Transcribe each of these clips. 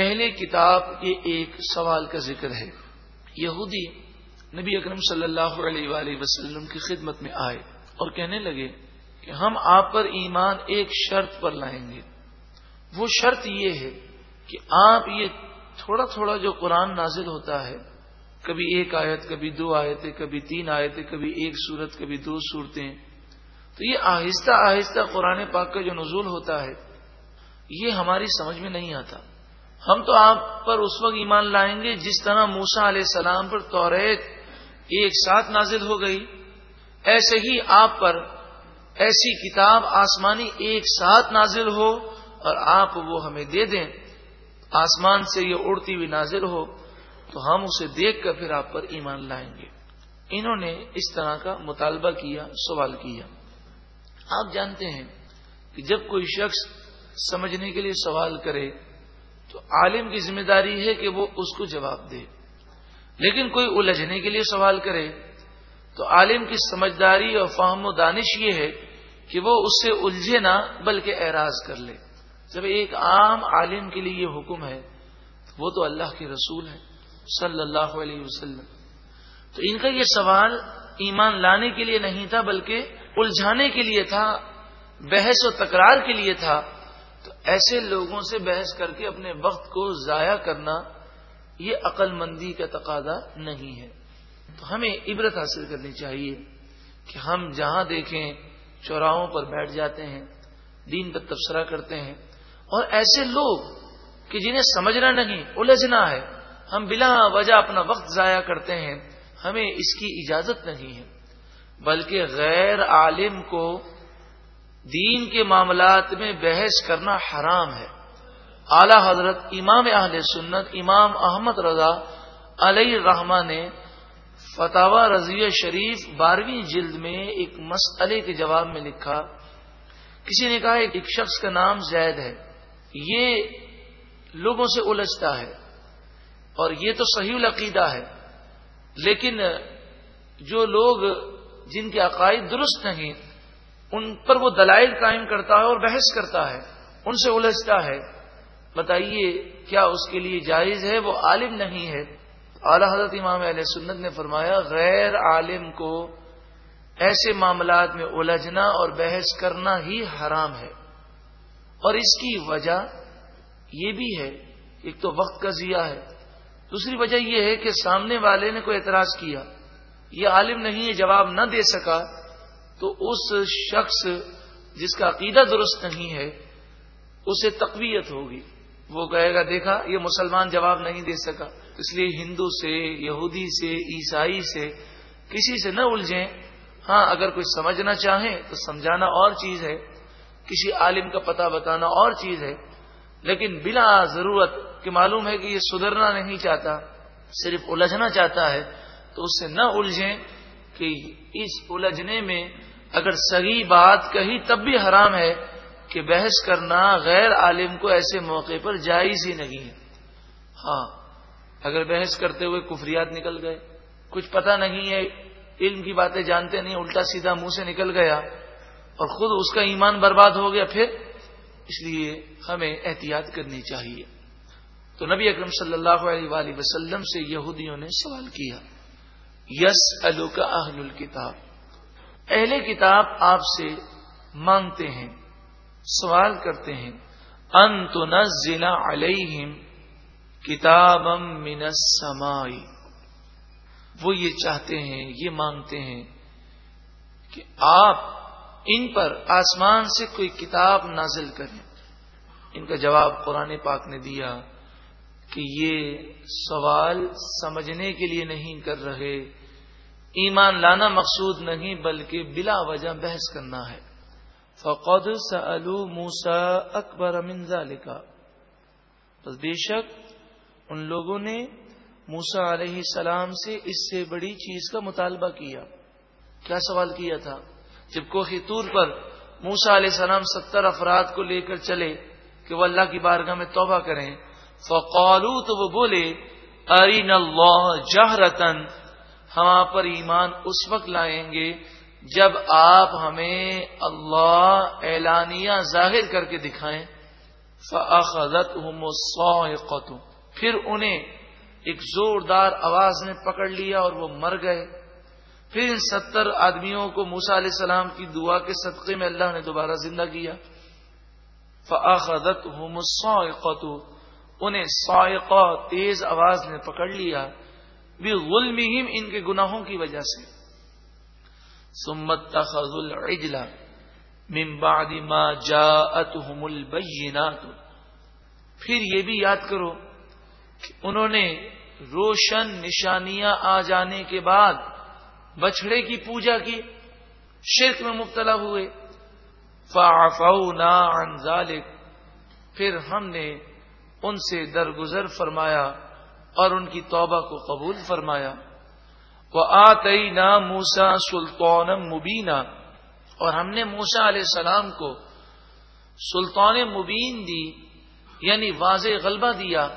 اہل کتاب کے ایک سوال کا ذکر ہے۔ یہودی نبی اکرم صلی اللہ علیہ وآلہ وسلم کی خدمت میں آئے اور کہنے لگے کہ ہم آپ پر ایمان ایک شرط پر لائیں گے۔ وہ شرط یہ ہے کہ آپ یہ تھوڑا تھوڑا جو قرآن نازل ہوتا ہے، کبھی ایک آیت، کبھی دو آیتیں، کبھی تین آیتیں، کبھی ایک صورت کبھی دو صورتیں تو یہ آہستہ آہستہ قرآن پاک کا جو نزول ہوتا ہے، یہ ہماری سمجھ میں نہیں آتا۔ ہم تو آپ پر اس وقت ایمان لائیں گے جس طرح موسا علیہ السلام پر توریت ایک ساتھ نازل ہو گئی۔ ایسے ہی آپ پر ایسی کتاب آسمانی ایک ساتھ نازل ہو اور آپ وہ ہمیں دے دیں۔ آسمان سے یہ اڑتی ہوئی نازل ہو تو ہم اسے دیکھ کر پھر آپ پر ایمان لائیں گے۔ انہوں نے اس طرح کا مطالبہ کیا، سوال کیا۔ آپ جانتے ہیں کہ جب کوئی شخص سمجھنے کے لیے سوال کرے تو عالم کی ذمہ داری ہے کہ وہ اس کو جواب دے۔ لیکن کوئی الجھنے کے لیے سوال کرے تو عالم کی سمجھداری اور فہم و دانش یہ ہے کہ وہ اس سے الجھے نہ، بلکہ اعراض کر لے۔ جب ایک عام عالم کے لیے یہ حکم ہے، وہ تو اللہ کے رسول ہے صلی اللہ علیہ وسلم۔ تو ان کا یہ سوال ایمان لانے کے لیے نہیں تھا، بلکہ الجھانے کے لیے تھا، بحث و تکرار کے لیے تھا۔ تو ایسے لوگوں سے بحث کر کے اپنے وقت کو ضائع کرنا یہ عقل مندی کا تقاضا نہیں ہے۔ تو ہمیں عبرت حاصل کرنی چاہیے کہ ہم جہاں دیکھیں، چوراہوں پر بیٹھ جاتے ہیں، دین پر تبصرہ کرتے ہیں۔ اور ایسے لوگ کہ جنہیں سمجھنا نہیں، الجھنا ہے۔ ہم بلا وجہ اپنا وقت ضائع کرتے ہیں، ہمیں اس کی اجازت نہیں ہے۔ بلکہ غیر عالم کو دین کے معاملات میں بحث کرنا حرام ہے۔ اعلی حضرت امام اہل سنت امام احمد رضا علیہ الرحمٰ نے فتح رضویہ شریف بارہویں جلد میں ایک مسئلے کے جواب میں لکھا۔ کسی نے کہا ایک شخص کا نام زید ہے۔ یہ لوگوں سے الجھتا ہے اور یہ تو صحیح العقیدہ ہے، لیکن جو لوگ جن کے عقائد درست نہیں ان پر وہ دلائل قائم کرتا ہے اور بحث کرتا ہے، ان سے الجھتا ہے۔ بتائیے، کیا اس کے لیے جائز ہے؟ وہ عالم نہیں ہے۔ اعلی حضرت امام علیہ سنت نے فرمایا، غیر عالم کو ایسے معاملات میں الجھنا اور بحث کرنا ہی حرام ہے۔ اور اس کی وجہ یہ بھی ہے، ایک تو وقت کا ضیاع ہے۔ دوسری وجہ یہ ہے کہ سامنے والے نے کوئی اعتراض کیا، یہ عالم نہیں ہے، جواب نہ دے سکا۔ تو اس شخص جس کا عقیدہ درست نہیں ہے، اسے تقویت ہوگی۔ وہ کہے گا، دیکھا، یہ مسلمان جواب نہیں دے سکا۔ اس لیے ہندو سے، یہودی سے، عیسائی سے، کسی سے نہ الجھیں۔ ہاں اگر کوئی سمجھنا چاہیں تو سمجھانا اور چیز ہے۔ کسی عالم کا پتہ بتانا اور چیز ہے۔ لیکن بلا ضرورت کہ معلوم ہے کہ یہ سدھرنا نہیں چاہتا، صرف الجھنا چاہتا ہے، تو اس سے نہ الجھیں کہ اس الجھنے میں اگر صحیح بات کہی تب بھی حرام ہے کہ بحث کرنا غیر عالم کو ایسے موقع پر جائز ہی نہیں ہے۔ ہاں اگر بحث کرتے ہوئے کفریات نکل گئے، کچھ پتہ نہیں ہے، علم کی باتیں جانتے نہیں، الٹا سیدھا منہ سے نکل گیا اور خود اس کا ایمان برباد ہو گیا، پھر اس لیے ہمیں احتیاط کرنی چاہیے۔ تو نبی اکرم صلی اللہ علیہ وآلہ وسلم سے یہودیوں نے سوال کیا، یس الو کا اہل الکتاب اہل کتاب آپ سے مانگتے ہیں، سوال کرتے ہیں انت نزل علیہم کتاب من السمائی وہ یہ چاہتے ہیں، یہ مانگتے ہیں کہ آپ ان پر آسمان سے کوئی کتاب نازل کریں۔ ان کا جواب قرآن پاک نے دیا کہ یہ سوال سمجھنے کے لیے نہیں کر رہے۔ ایمان لانا مقصود نہیں بلکہ بلا وجہ بحث کرنا ہے۔ فقد سلو موسا اکبر امنزا لکھا بس بے شک ان لوگوں نے موسا علیہ السلام سے اس سے بڑی چیز کا مطالبہ کیا۔ کیا سوال کیا تھا؟ جب کوہی طور پر موسا علیہ السلام ستر افراد کو لے کر چلے کہ وہ اللہ کی بارگاہ میں توبہ کریں فقالو تو وہ بولے ارین اللہ جہرتن ہم آپ پر ایمان اس وقت لائیں گے جب آپ ہمیں اللہ اعلانیہ ظاہر کر کے دکھائیں۔ فأخذت ہوں پھر انہیں ایک زوردار آواز نے پکڑ لیا اور وہ مر گئے۔ پھر ان ستر آدمیوں کو موسا علیہ السلام کی دعا کے صدقے میں اللہ نے دوبارہ زندہ کیا۔ فعقدت ہوں انہیں سائقہ تیز آواز نے پکڑ لیا۔ بھی غلمہم ان کے گناہوں کی وجہ سے۔ سمت تخذ العجلہ من بعد ما جاءتهم البینات۔ پھر یہ بھی یاد کرو کہ انہوں نے روشن نشانیاں آ جانے کے بعد بچڑے کی پوجا کی، شرک میں مبتلا ہوئے۔ فعفونا عن ذلك پھر ہم نے ان سے درگزر فرمایا۔ اور ان کی توبہ کو قبول فرمایا۔ وہ آئی نا موسا سلطان مبینہ اور ہم نے موسا علیہ السلام کو سلطان مبین دی یعنی واضح غلبہ دیا۔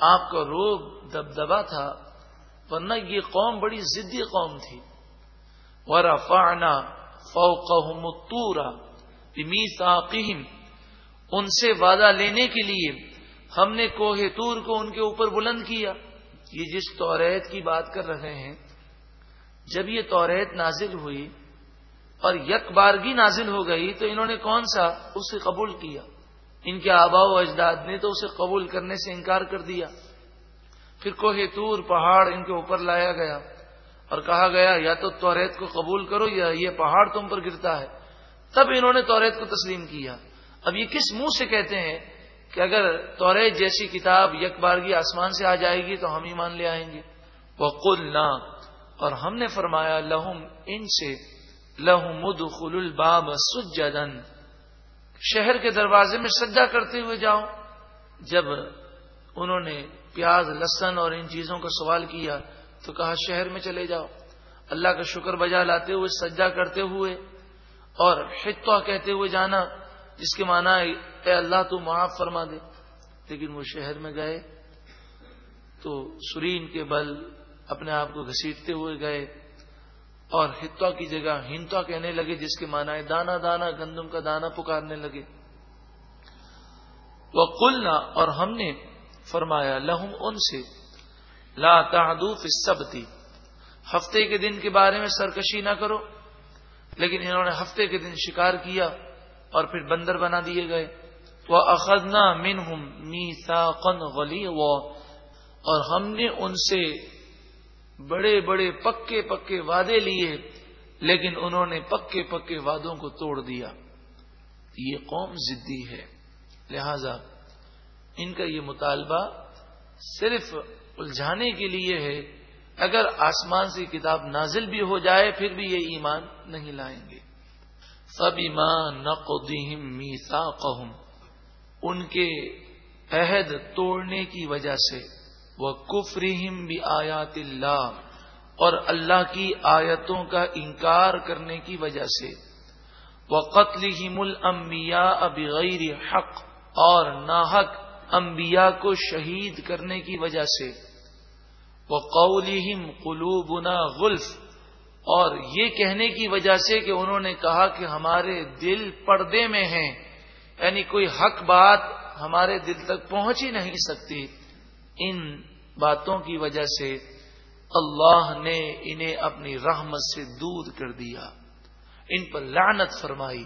آپ کا روب دبدبا تھا، ورنہ یہ قوم بڑی ضدی قوم تھی۔ ورفعنا فوقهم الطور بميثاقهم۔ ان سے وعدہ لینے کے لیے ہم نے کوہ تور کو ان کے اوپر بلند کیا۔ یہ جس توریت کی بات کر رہے ہیں، جب یہ توریت نازل ہوئی اور یک بارگی نازل ہو گئی تو انہوں نے کون سا؟ اسے قبول کیا۔ ان کے آبا و اجداد نے تو اسے قبول کرنے سے انکار کر دیا۔ پھر کوہ تور پہاڑ ان کے اوپر لایا گیا اور کہا گیا، یا تو توریت کو قبول کرو یا یہ پہاڑ تم پر گرتا ہے۔ تب انہوں نے توریت کو تسلیم کیا۔ اب یہ کس منہ سے کہتے ہیں؟ کہ اگر توریت جیسی کتاب یک بارگی آسمان سے آ جائے گی تو ہم ایمان لے آئیں گے۔ وہ کل اور ہم نے فرمایا لہم ان سے لہم خل الباب سجدن شہر کے دروازے میں سجا کرتے ہوئے جاؤ۔ جب انہوں نے پیاز لسن اور ان چیزوں کا سوال کیا تو کہا، شہر میں چلے جاؤ۔ اللہ کا شکر بجا لاتے ہوئے سجا کرتے ہوئے اور حتوا کہتے ہوئے جانا۔ جس کے معنی اے اللہ تو معاف فرما دے۔ لیکن وہ شہر میں گئے تو سرین کے بل اپنے آپ کو گھسیٹتے ہوئے گئے اور ہتوا کی جگہ ہنتوا کہنے لگے، جس کے معنی ہے دانا دانا، گندم کا دانا پکارنے لگے۔ وہ کلنا اور ہم نے فرمایا، لہم ان سے، لا تعدوف سبتی ہفتے کے دن کے بارے میں سرکشی نہ کرو۔ لیکن انہوں نے ہفتے کے دن شکار کیا۔ اور پھر بندر بنا دیے گئے۔ وہ اخذنا من ہوں میسا قن غلی اور ہم نے ان سے بڑے بڑے پکے پکے وعدے لیے، لیکن انہوں نے پکے پکے وعدوں کو توڑ دیا۔ یہ قوم ضدی ہے۔ لہذا ان کا یہ مطالبہ صرف الجھانے کے لیے ہے۔ اگر آسمان سے کتاب نازل بھی ہو جائے، پھر بھی یہ ایمان نہیں لائیں گے۔ سب ایمان نقدیم میسا ان کے عہد توڑنے کی وجہ سے۔ وہ کفریم بھی آیات اللہ اور اللہ کی آیتوں کا انکار کرنے کی وجہ سے۔ وہ قتل ہی بغیر حق۔ اور ناحق انبیاء کو شہید کرنے کی وجہ سے۔ وہ قولہم قلوبنا غلف۔ اور یہ کہنے کی وجہ سے کہ انہوں نے کہا کہ ہمارے دل پردے میں ہیں یعنی کوئی حق بات ہمارے دل تک پہنچ ہی نہیں سکتی۔ ان باتوں کی وجہ سے اللہ نے انہیں اپنی رحمت سے دور کر دیا، ان پر لعنت فرمائی۔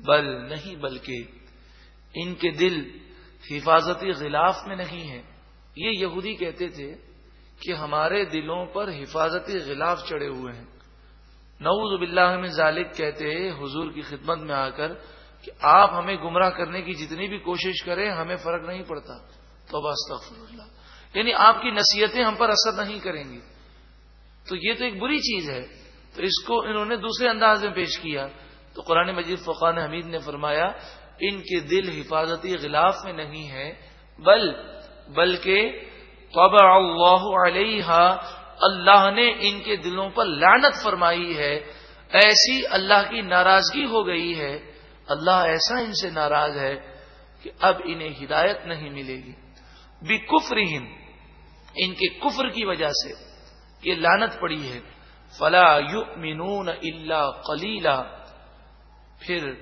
بل نہیں، بلکہ ان کے دل حفاظتی غلاف میں نہیں ہے یہ یہودی کہتے تھے کہ ہمارے دلوں پر حفاظتی غلاف چڑھے ہوئے ہیں۔ نعوذ باللہ میں ظالب کہتے حضور کی خدمت میں آ کر کہ آپ ہمیں گمراہ کرنے کی جتنی بھی کوشش کریں، ہمیں فرق نہیں پڑتا۔ تو بس اللہ یعنی آپ کی نصیحتیں ہم پر اثر نہیں کریں گی۔ تو یہ تو ایک بری چیز ہے۔ تو اس کو انہوں نے دوسرے انداز میں پیش کیا۔ تو قرآن مجید فقان حمید نے فرمایا، ان کے دل حفاظتی غلاف میں نہیں ہے بل، بلکہ طبع اللہ علیہ اللہ نے ان کے دلوں پر لعنت فرمائی ہے۔ ایسی اللہ کی ناراضگی ہو گئی ہے۔ اللہ ایسا ان سے ناراض ہے کہ اب انہیں ہدایت نہیں ملے گی۔ بھی کفر ان کے کفر کی وجہ سے یہ لانت پڑی ہے۔ فلا یؤمنون الا قلیلا، پھر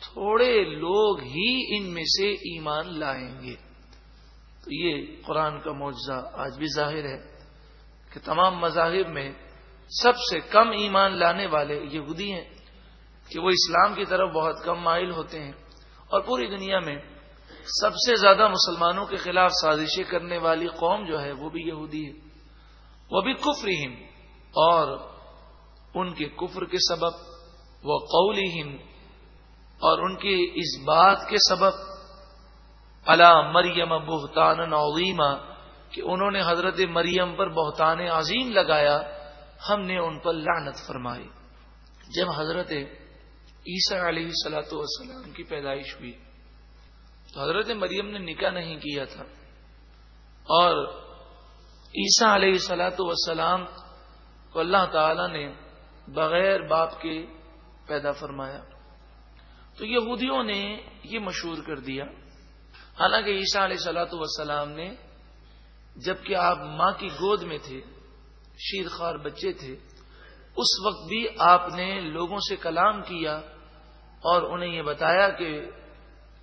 تھوڑے لوگ ہی ان میں سے ایمان لائیں گے۔ یہ قرآن کا معجزہ آج بھی ظاہر ہے کہ تمام مذاہب میں سب سے کم ایمان لانے والے یہودی ہیں کہ وہ اسلام کی طرف بہت کم مائل ہوتے ہیں اور پوری دنیا میں سب سے زیادہ مسلمانوں کے خلاف سازشیں کرنے والی قوم جو ہے وہ بھی یہودی ہے۔ وہ بھی کفر اور ان کے کفر کے سبب، وہ قول اور ان کی اس بات کے سبب اللہ مریم بہتان عظیمہ کہ انہوں نے حضرت مریم پر بہتان عظیم لگایا، ہم نے ان پر لعنت فرمائی۔ جب حضرت عیسیٰ علیہ سلاۃ والسلام کی پیدائش ہوئی، تو حضرت مریم نے نکاح نہیں کیا تھا۔ اور عیسیٰ علیہ سلاۃ وسلام کو اللہ تعالی نے بغیر باپ کے پیدا فرمایا۔ تو یہودیوں نے یہ مشہور کر دیا۔ حالانکہ عیسیٰ علیہ سلاۃ وسلام نے جبکہ آپ ماں کی گود میں تھے، شیر خوار بچے تھے، اس وقت بھی آپ نے لوگوں سے کلام کیا اور انہیں یہ بتایا کہ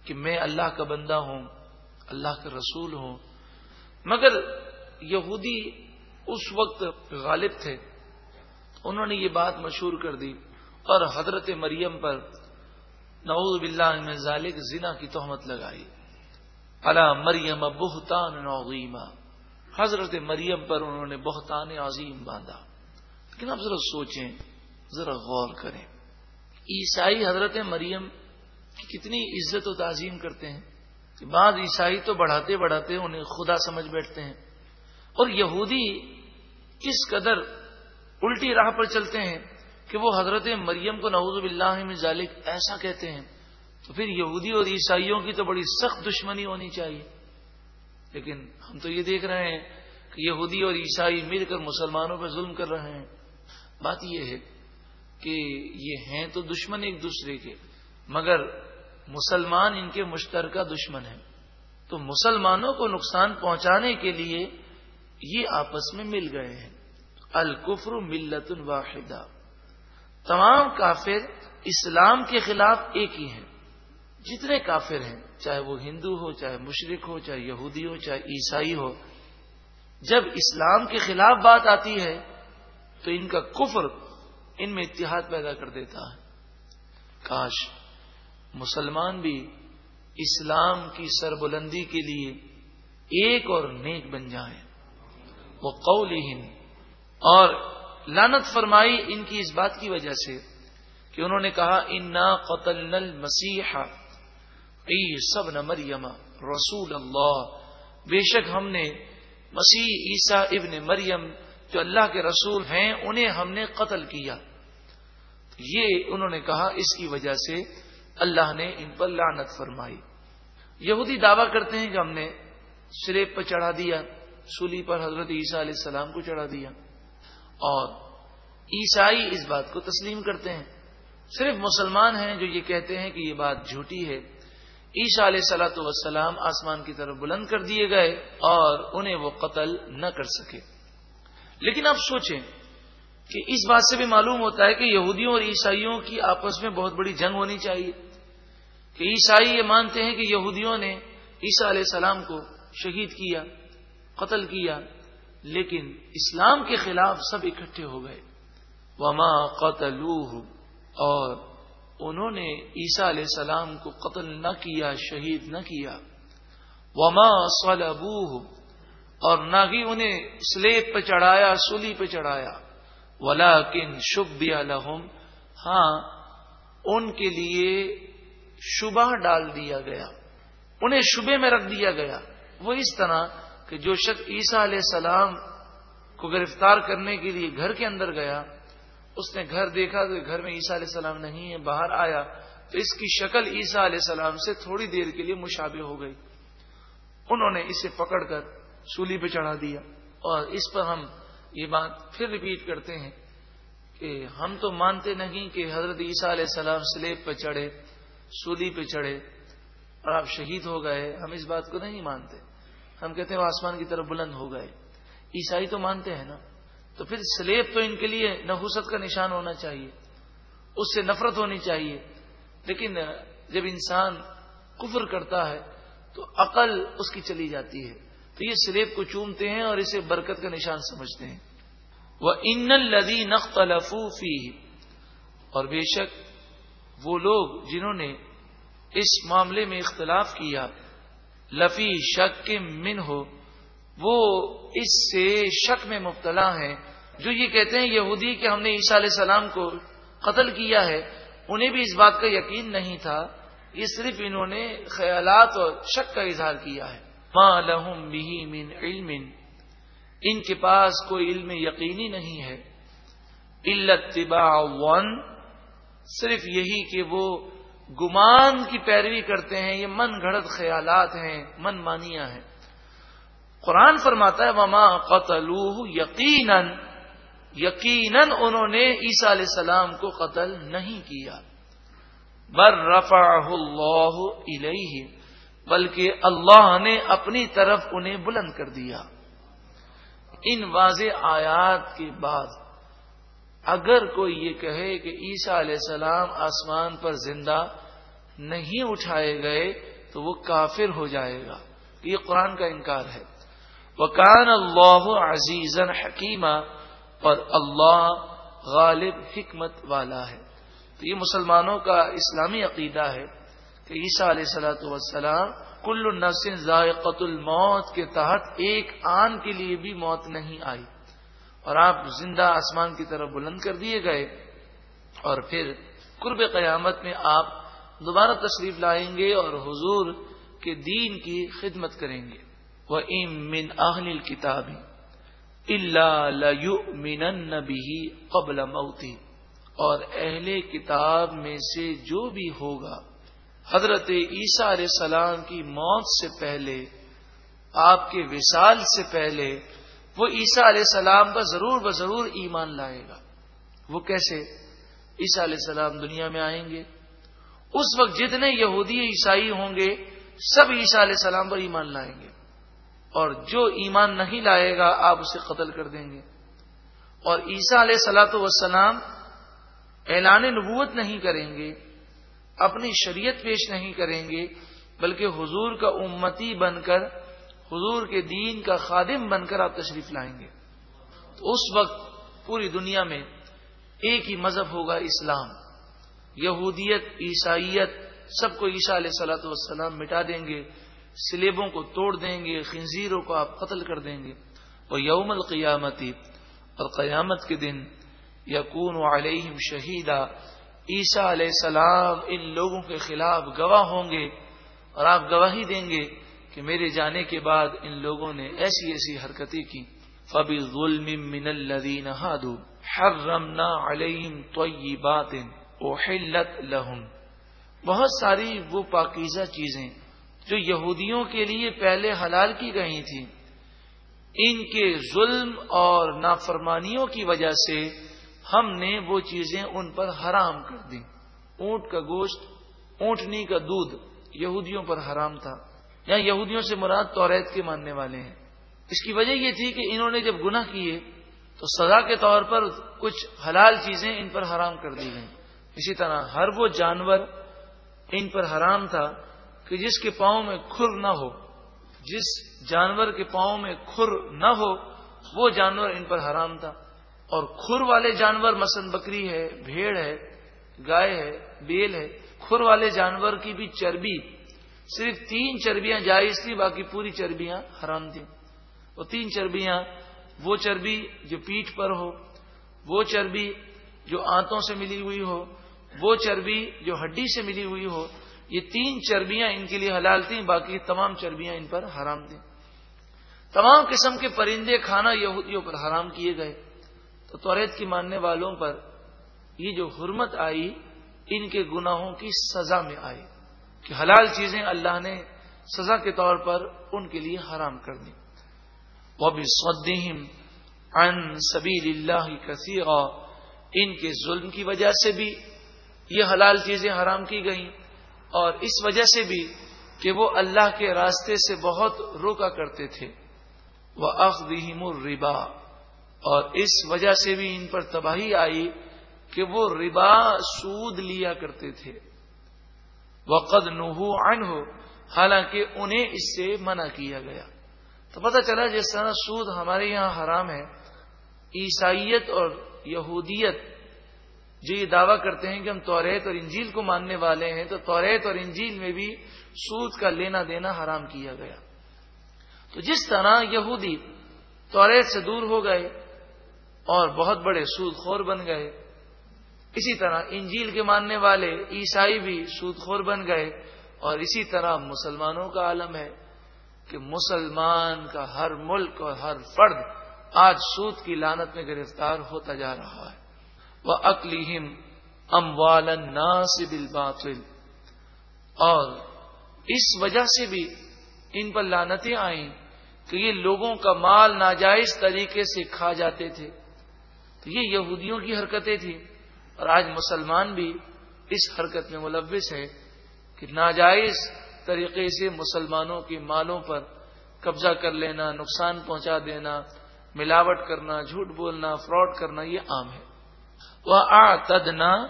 کہ میں اللہ کا بندہ ہوں، اللہ کا رسول ہوں۔ مگر یہودی اس وقت غالب تھے۔ انہوں نے یہ بات مشہور کر دی اور حضرت مریم پر نعوذ باللہ میں ذالک زنا کی تہمت لگائی۔ اللہ مریم بہتان عظیمہ حضرت مریم پر انہوں نے بہتان عظیم باندھا۔ لیکن اب ذرا سوچیں، ذرا غور کریں۔ عیسائی حضرت مریم کی کتنی عزت و تعظیم کرتے ہیں کہ بعض عیسائی تو بڑھاتے بڑھاتے انہیں خدا سمجھ بیٹھتے ہیں۔ اور یہودی کس قدر الٹی راہ پر چلتے ہیں کہ وہ حضرت مریم کو نعوذ باللہ میں ذالک ایسا کہتے ہیں۔ تو پھر یہودی اور عیسائیوں کی تو بڑی سخت دشمنی ہونی چاہیے۔ لیکن ہم تو یہ دیکھ رہے ہیں کہ یہودی اور عیسائی مل کر مسلمانوں پہ ظلم کر رہے ہیں۔ بات یہ ہے کہ یہ ہیں تو دشمن ایک دوسرے کے، مگر مسلمان ان کے مشترکہ دشمن ہیں۔ تو مسلمانوں کو نقصان پہنچانے کے لیے یہ آپس میں مل گئے ہیں۔ الکفر ملت الواحدہ تمام کافر اسلام کے خلاف ایک ہی ہیں۔ جتنے کافر ہیں، چاہے وہ ہندو ہو، چاہے مشرق ہو، چاہے یہودی ہو، چاہے عیسائی ہو، جب اسلام کے خلاف بات آتی ہے، تو ان کا کفر ان میں اتحاد پیدا کر دیتا ہے۔ کاش مسلمان بھی اسلام کی سربلندی کے لیے ایک اور نیک بن جائیں۔ وہ قول اور لانت فرمائی ان کی اس بات کی وجہ سے کہ انہوں نے کہا، انا قتل مسیحا سب نہ مریم رسول اللہ۔ بے شک ہم نے مسیح عیسیٰ ابن مریم جو اللہ کے رسول ہیں، انہیں ہم نے قتل کیا۔ یہ انہوں نے کہا، اس کی وجہ سے اللہ نے ان پر لعنت فرمائی۔ یہودی دعویٰ کرتے ہیں کہ ہم نے سریب پر چڑھا دیا، سولی پر حضرت عیسیٰ علیہ السلام کو چڑھا دیا۔ اور عیسائی اس بات کو تسلیم کرتے ہیں۔ صرف مسلمان ہیں جو یہ کہتے ہیں کہ یہ بات جھوٹی ہے۔ عیشا علیہ سلاۃ وسلام آسمان کی طرف بلند کر دیے گئے اور انہیں وہ قتل نہ کر سکے۔ لیکن آپ سوچیں کہ اس بات سے بھی معلوم ہوتا ہے کہ یہودیوں اور عیسائیوں کی آپس میں بہت بڑی جنگ ہونی چاہیے۔ کہ عیسائی یہ مانتے ہیں کہ یہودیوں نے عیسیٰ علیہ السلام کو شہید کیا، قتل کیا، لیکن اسلام کے خلاف سب اکٹھے ہو گئے۔ وما قتل اور انہوں نے عیسیٰ علیہ السلام کو قتل نہ کیا، شہید نہ کیا۔ وما صلبوہ اور نہ ہی انہیں سلیب پہ چڑھایا سولی پہ چڑھایا۔ ولا کن شب لہم ہاں ان کے لیے شبہ ڈال دیا گیا۔ انہیں شبے میں رکھ دیا گیا۔ وہ اس طرح کہ جو شخص عیسیٰ علیہ السلام کو گرفتار کرنے کے لیے گھر کے اندر گیا اس نے گھر دیکھا تو گھر میں عیسیٰ علیہ السلام نہیں ہے، باہر آیا تو اس کی شکل عیسیٰ علیہ السلام سے تھوڑی دیر کے لیے مشابہ ہو گئی۔ انہوں نے اسے پکڑ کر سولی پہ چڑھا دیا۔ اور اس پر ہم یہ بات پھر ریپیٹ کرتے ہیں کہ ہم تو مانتے نہیں کہ حضرت عیسیٰ علیہ السلام سلیب پہ چڑھے، سولی پہ چڑھے اور آپ شہید ہو گئے۔ ہم اس بات کو نہیں مانتے۔ ہم کہتے ہیں وہ آسمان کی طرف بلند ہو گئے۔ عیسائی تو مانتے ہیں نا۔ تو پھر سلیب تو ان کے لیے نحوست کا نشان ہونا چاہیے، اس سے نفرت ہونی چاہیے۔ لیکن جب انسان کفر کرتا ہے تو عقل اس کی چلی جاتی ہے۔ تو یہ سلیب کو چومتے ہیں اور اسے برکت کا نشان سمجھتے ہیں۔ وہ ان لدی نقط لفوفی اور بے شک وہ لوگ جنہوں نے اس معاملے میں اختلاف کیا، لفی شک کے من ہو وہ اس سے شک میں مبتلا ہیں۔ جو یہ کہتے ہیں یہودی کہ ہم نے عیسیٰ علیہ السلام کو قتل کیا ہے، انہیں بھی اس بات کا یقین نہیں تھا، یہ صرف انہوں نے خیالات اور شک کا اظہار کیا ہے۔ ما لہم بھی من علم، ان کے پاس کوئی علم یقینی نہیں ہے۔ التباع ون صرف یہی کہ وہ گمان کی پیروی کرتے ہیں، یہ من گھڑت خیالات ہیں، من مانیاں ہیں۔ قرآن فرماتا ہے، وما قتل یقیناً یقیناً انہوں نے عیسیٰ علیہ السلام کو قتل نہیں کیا۔ بر رفا اللہ علیہ بلکہ اللہ نے اپنی طرف انہیں بلند کر دیا۔ ان واضح آیات کے بعد اگر کوئی یہ کہے کہ عیسیٰ علیہ السلام آسمان پر زندہ نہیں اٹھائے گئے، تو وہ کافر ہو جائے گا۔ یہ قرآن کا انکار ہے۔ وکان اللہ عزیز حکیمہ اور اللہ غالب حکمت والا ہے۔ تو یہ مسلمانوں کا اسلامی عقیدہ ہے کہ عیسیٰ علیہ سلاۃ وسلام کل نسن ذائقت الموت کے تحت ایک آن کے لیے بھی موت نہیں آئی۔ اور آپ زندہ آسمان کی طرف بلند کر دیے گئے اور پھر قرب قیامت میں آپ دوبارہ تشریف لائیں گے اور حضور کے دین کی خدمت کریں گے۔ وہ ام من اہل کتابی اللہ نبی قبل موتی اور اہل کتاب میں سے جو بھی ہوگا، حضرت عیسیٰ علیہ السلام کی موت سے پہلے، آپ کے وصال سے پہلے، وہ عیسیٰ علیہ السلام کا ضرور ب ضرور ایمان لائے گا۔ وہ کیسے؟ عیسیٰ علیہ السلام دنیا میں آئیں گے۔ اس وقت جتنے یہودی عیسائی ہوں گے، سب عیسیٰ علیہ السلام پر ایمان لائیں گے۔ اور جو ایمان نہیں لائے گا، آپ اسے قتل کر دیں گے۔ اور عیسیٰ علیہ سلاۃ وسلام اعلان نبوت نہیں کریں گے، اپنی شریعت پیش نہیں کریں گے، بلکہ حضور کا امتی بن کر، حضور کے دین کا خادم بن کر آپ تشریف لائیں گے۔ تو اس وقت پوری دنیا میں ایک ہی مذہب ہوگا اسلام۔ یہودیت، عیسائیت، سب کو عیسیٰ علیہ سلاۃ والسلام مٹا دیں گے۔ سلیبوں کو توڑ دیں گے، خنزیروں کو آپ قتل کر دیں گے۔ اور یوم القیامتی اور قیامت کے دن یقون علیہم شہیدہ۔ عیسیٰ علیہ السلام ان لوگوں کے خلاف گواہ ہوں گے اور آپ گواہی دیں گے کہ میرے جانے کے بعد ان لوگوں نے ایسی ایسی حرکتیں کی۔ فبی ظلم من الذین ہادو حرمنا علیہم طیبات احلت لہم بہت ساری وہ پاکیزہ چیزیں جو یہودیوں کے لیے پہلے حلال کی گئی تھیں ان کے ظلم اور نافرمانیوں کی وجہ سے ہم نے وہ چیزیں ان پر حرام کر دی اونٹ کا گوشت، اونٹنی کا دودھ یہودیوں پر حرام تھا۔ یا یہودیوں سے مراد توریت کے ماننے والے ہیں۔ اس کی وجہ یہ تھی کہ انہوں نے جب گناہ کیے تو سزا کے طور پر کچھ حلال چیزیں ان پر حرام کر دی گئیں۔ اسی طرح ہر وہ جانور ان پر حرام تھا کہ جس کے پاؤں میں کھر نہ ہو، جس جانور کے پاؤں میں کھر نہ ہو، وہ جانور ان پر حرام تھا۔ اور کھر والے جانور مثلا بکری ہے، بھیڑ ہے، گائے ہے، بیل ہے، کھر والے جانور کی بھی چربی، صرف تین چربیاں جائز تھی باقی پوری چربیاں حرام تھیں۔ وہ تین چربیاں، وہ چربی جو پیٹھ پر ہو، وہ چربی جو آنتوں سے ملی ہوئی ہو، وہ چربی جو ہڈی سے ملی ہوئی ہو یہ تین چربیاں ان کے لیے حلال تھیں، باقی تمام چربیاں ان پر حرام تھیں۔ تمام قسم کے پرندے کھانا یہودیوں پر حرام کیے گئے۔ تو توریت کی ماننے والوں پر یہ جو حرمت آئی، ان کے گناہوں کی سزا میں آئی کہ حلال چیزیں اللہ نے سزا کے طور پر ان کے لیے حرام کر دی۔ وہ بھی سودیم ان سبھی اللہ کثیر ان کے ظلم کی وجہ سے بھی یہ حلال چیزیں حرام کی گئیں۔ اور اس وجہ سے بھی کہ وہ اللہ کے راستے سے بہت روکا کرتے تھے۔ وہ اخدیم الربا۔ اور اس وجہ سے بھی ان پر تباہی آئی کہ وہ ربا سود لیا کرتے تھے۔ وقد نحو ان ہو حالانکہ انہیں اس سے منع کیا گیا۔ تو پتہ چلا جس طرح سود ہمارے یہاں حرام ہے، عیسائیت اور یہودیت جو یہ دعویٰ کرتے ہیں کہ ہم توریت اور انجیل کو ماننے والے ہیں، تو توریت اور انجیل میں بھی سود کا لینا دینا حرام کیا گیا۔ تو جس طرح یہودی توریت سے دور ہو گئے اور بہت بڑے سود خور بن گئے، اسی طرح انجیل کے ماننے والے عیسائی بھی سود خور بن گئے، اور اسی طرح مسلمانوں کا عالم ہے کہ مسلمان کا ہر ملک اور ہر فرد آج سود کی لانت میں گرفتار ہوتا جا رہا ہے۔ وہ اکلیم ام بالباطل۔ اور اس وجہ سے بھی ان پر لانتیں آئیں کہ یہ لوگوں کا مال ناجائز طریقے سے کھا جاتے تھے۔ تو یہ یہودیوں کی حرکتیں تھیں۔ اور آج مسلمان بھی اس حرکت میں ملوث ہے کہ ناجائز طریقے سے مسلمانوں کے مالوں پر قبضہ کر لینا، نقصان پہنچا دینا، ملاوٹ کرنا، جھوٹ بولنا، فراڈ کرنا یہ عام ہے۔ وہ آدنا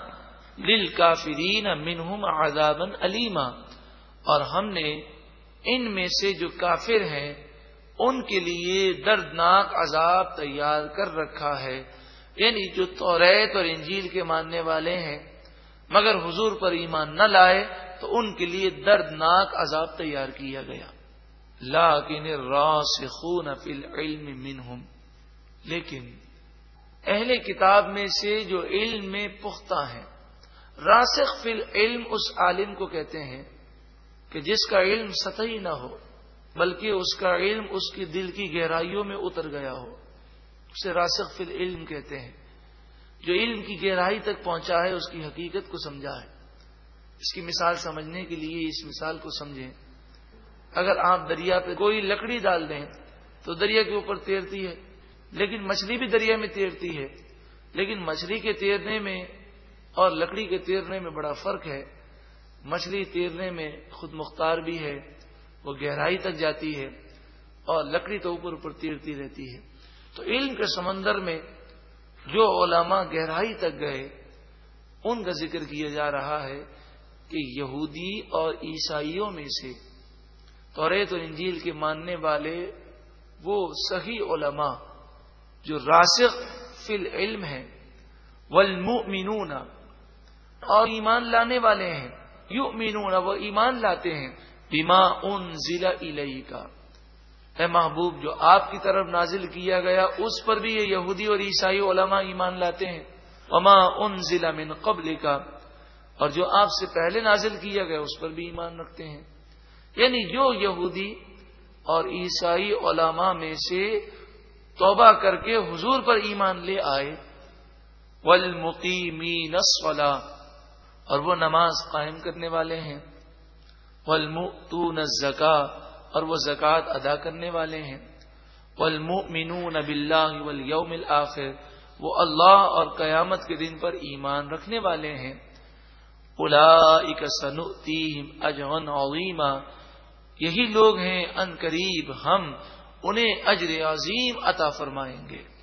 لل کافرین منہم آزادن علیما اور ہم نے ان میں سے جو کافر ہیں، ان کے لیے دردناک عذاب تیار کر رکھا ہے۔ یعنی جو توریت اور انجیل کے ماننے والے ہیں، مگر حضور پر ایمان نہ لائے، تو ان کے لیے دردناک عذاب تیار کیا گیا۔ لاکن راسخون فی العلم منہم لیکن اہل کتاب میں سے جو علم میں پختہ ہیں۔ راسخ فی العلم اس عالم کو کہتے ہیں کہ جس کا علم سطحی نہ ہو، بلکہ اس کا علم اس کی دل کی گہرائیوں میں اتر گیا ہو۔ اسے راسخ فی العلم کہتے ہیں۔ جو علم کی گہرائی تک پہنچا ہے، اس کی حقیقت کو سمجھا ہے۔ اس کی مثال سمجھنے کے لیے اس مثال کو سمجھیں۔ اگر آپ دریا پہ کوئی لکڑی ڈال دیں تو دریا کے اوپر تیرتی ہے۔ لیکن مچھلی بھی دریا میں تیرتی ہے، لیکن مچھلی کے تیرنے میں اور لکڑی کے تیرنے میں بڑا فرق ہے۔ مچھلی تیرنے میں خود مختار بھی ہے، وہ گہرائی تک جاتی ہے اور لکڑی تو اوپر اوپر تیرتی رہتی ہے۔ تو علم کے سمندر میں جو علماء گہرائی تک گئے، ان کا ذکر کیا جا رہا ہے کہ یہودی اور عیسائیوں میں سے توریت اور انجیل کے ماننے والے وہ صحیح علماء جو راسخ فی العلم ہے والمؤمنون، اور ایمان لانے والے ہیں یو وہ ایمان لاتے ہیں بیما ان ضلع کا اے محبوب، جو آپ کی طرف نازل کیا گیا، اس پر بھی یہ یہودی اور عیسائی علماء ایمان لاتے ہیں۔ اما ان ضلع من قبل کا اور جو آپ سے پہلے نازل کیا گیا، اس پر بھی ایمان رکھتے ہیں۔ یعنی جو یہودی اور عیسائی علماء میں سے توبہ کر کے حضور پر ایمان لے آئے۔ والمقیمین الصلاة، اور وہ نماز قائم کرنے والے ہیں۔ والمؤتون الزکاة اور وہ زکوٰۃ ادا کرنے والے ہیں۔ والمؤمنون باللہ والیوم الاخر وہ اللہ اور قیامت کے دن پر ایمان رکھنے والے ہیں۔ اولئک سنؤتیہم اجرا عظیما، یہی لوگ ہیں ان قریب ہم انہیں اجر عظیم عطا فرمائیں گے۔